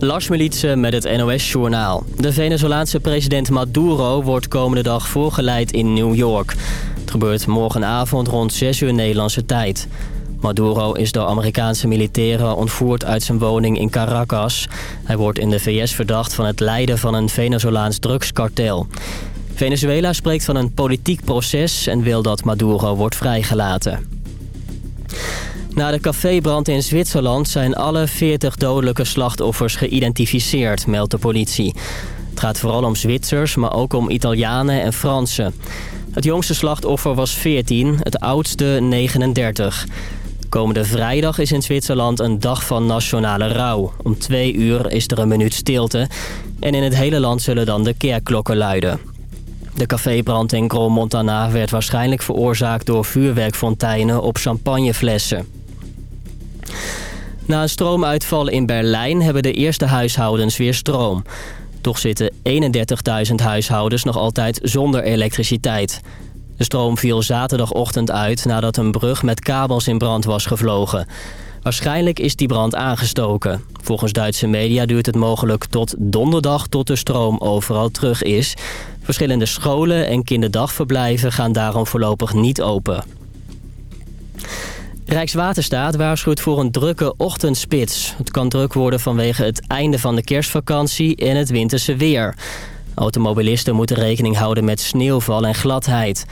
Lars Militse met het NOS-journaal. De Venezolaanse president Maduro wordt komende dag voorgeleid in New York. Het gebeurt morgenavond rond 6 uur Nederlandse tijd. Maduro is door Amerikaanse militairen ontvoerd uit zijn woning in Caracas. Hij wordt in de VS verdacht van het leiden van een Venezolaans drugskartel. Venezuela spreekt van een politiek proces en wil dat Maduro wordt vrijgelaten. Na de cafébrand in Zwitserland zijn alle 40 dodelijke slachtoffers geïdentificeerd, meldt de politie. Het gaat vooral om Zwitsers, maar ook om Italianen en Fransen. Het jongste slachtoffer was 14, het oudste 39. Komende vrijdag is in Zwitserland een dag van nationale rouw. Om twee uur is er een minuut stilte. En in het hele land zullen dan de kerkklokken luiden. De cafébrand in Gros Montana werd waarschijnlijk veroorzaakt door vuurwerkfonteinen op champagneflessen. Na een stroomuitval in Berlijn hebben de eerste huishoudens weer stroom. Toch zitten 31.000 huishoudens nog altijd zonder elektriciteit. De stroom viel zaterdagochtend uit nadat een brug met kabels in brand was gevlogen. Waarschijnlijk is die brand aangestoken. Volgens Duitse media duurt het mogelijk tot donderdag tot de stroom overal terug is. Verschillende scholen en kinderdagverblijven gaan daarom voorlopig niet open. Rijkswaterstaat waarschuwt voor een drukke ochtendspits. Het kan druk worden vanwege het einde van de kerstvakantie en het winterse weer. Automobilisten moeten rekening houden met sneeuwval en gladheid.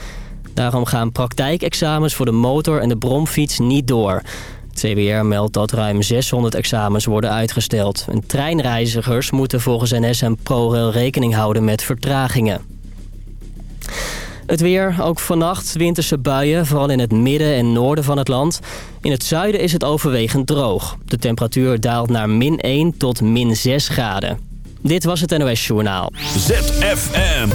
Daarom gaan praktijkexamens voor de motor- en de bromfiets niet door. Het CBR meldt dat ruim 600 examens worden uitgesteld. En treinreizigers moeten volgens NS en ProRail rekening houden met vertragingen. Het weer, ook vannacht winterse buien, vooral in het midden en noorden van het land. In het zuiden is het overwegend droog. De temperatuur daalt naar min 1 tot min 6 graden. Dit was het NOS Journaal. ZFM.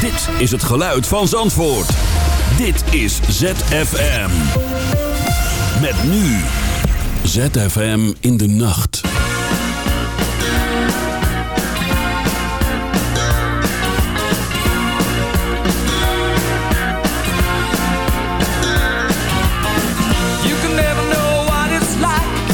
Dit is het geluid van Zandvoort. Dit is ZFM. Met nu. ZFM in de nacht.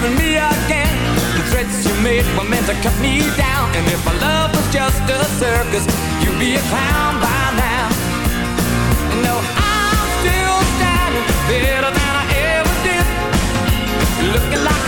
Leaving me again. The threats you made were meant to cut me down. And if my love was just a circus, you'd be a clown by now. No, I'm still standing better than I ever did. Looking like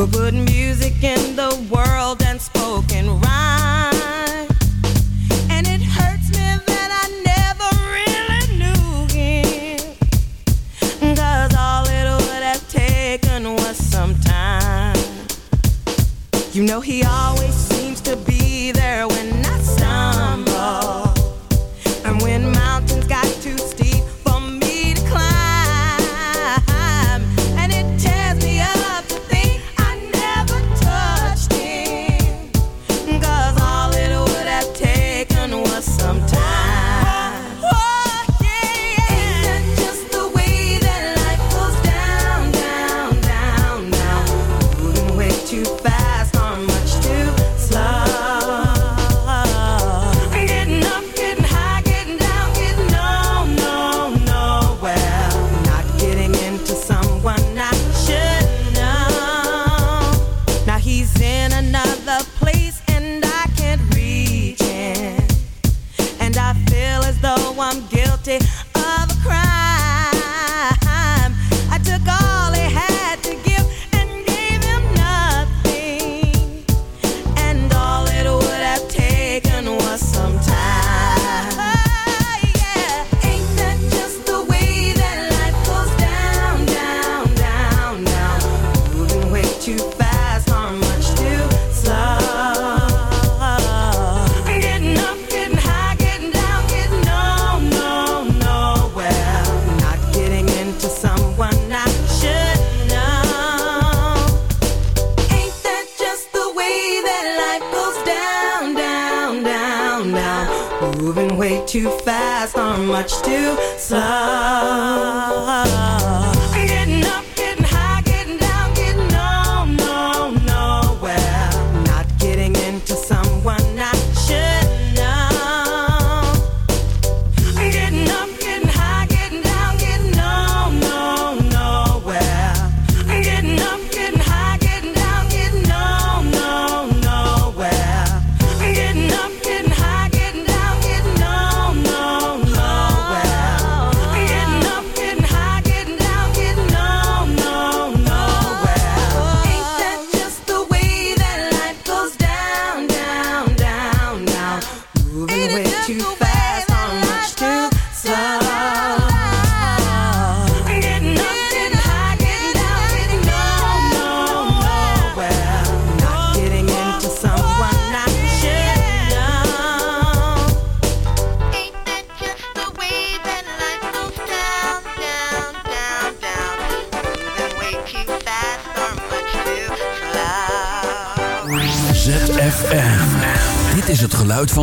We're putting music in the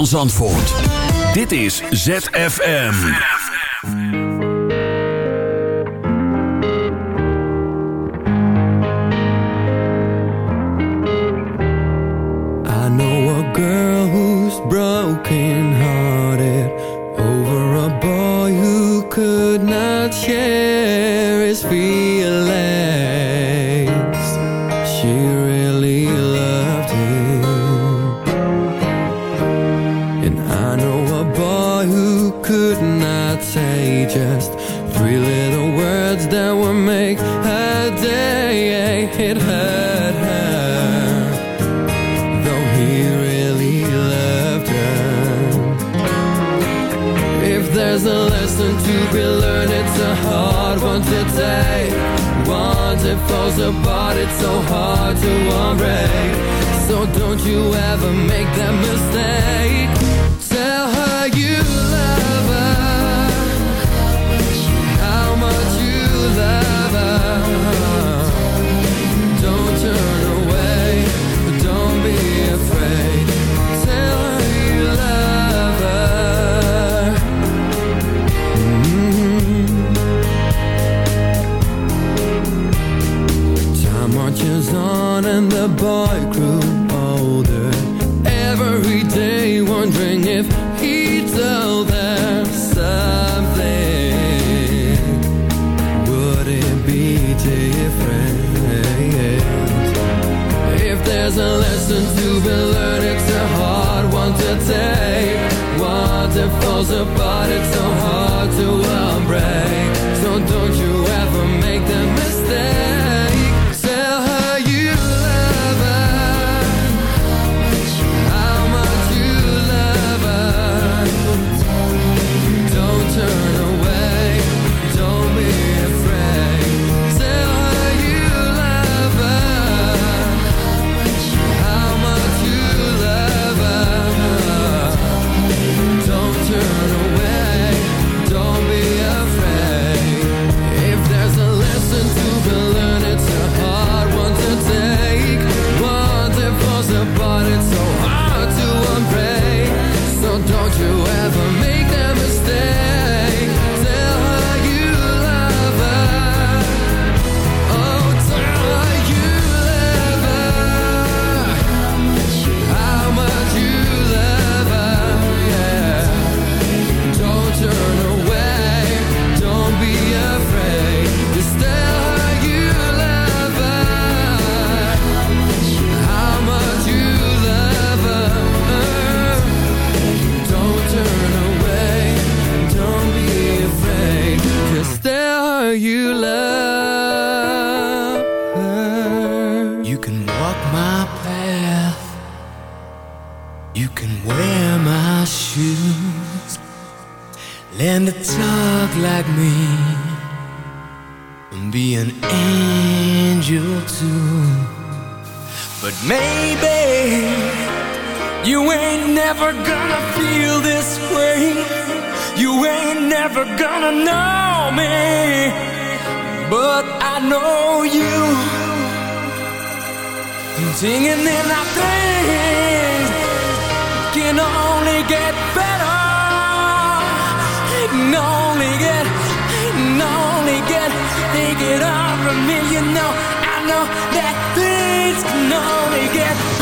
Zandvoort. Dit is ZFM. I know a girl who's broken hearted over a boy who could not share us apart, it's so hard to unbreak. So don't you ever make that mistake. it's can only get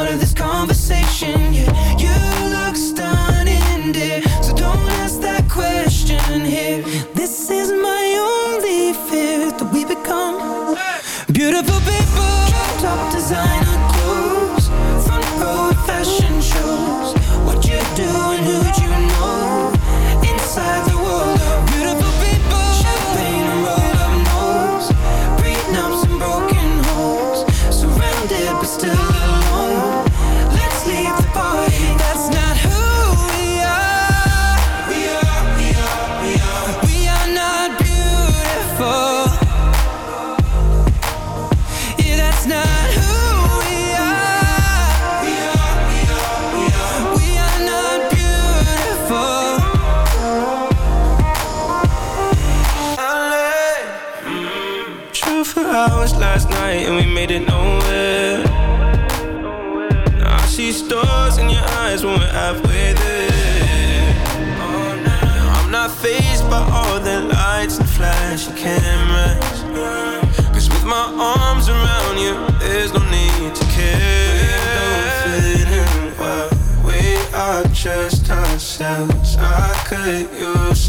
out of this conversation, yeah.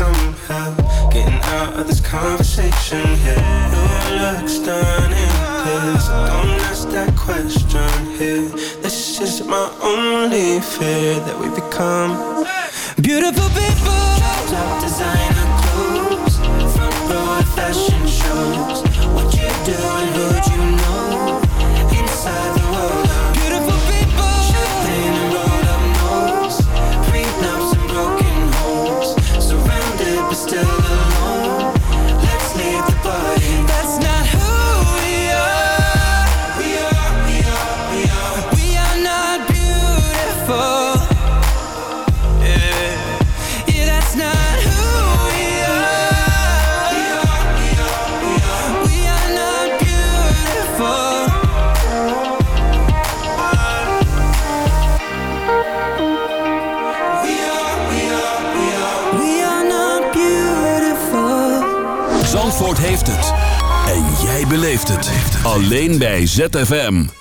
somehow. Getting out of this conversation here. No looks done in this. Don't ask that question here. This is my only fear that we become beautiful people. Alleen bij ZFM.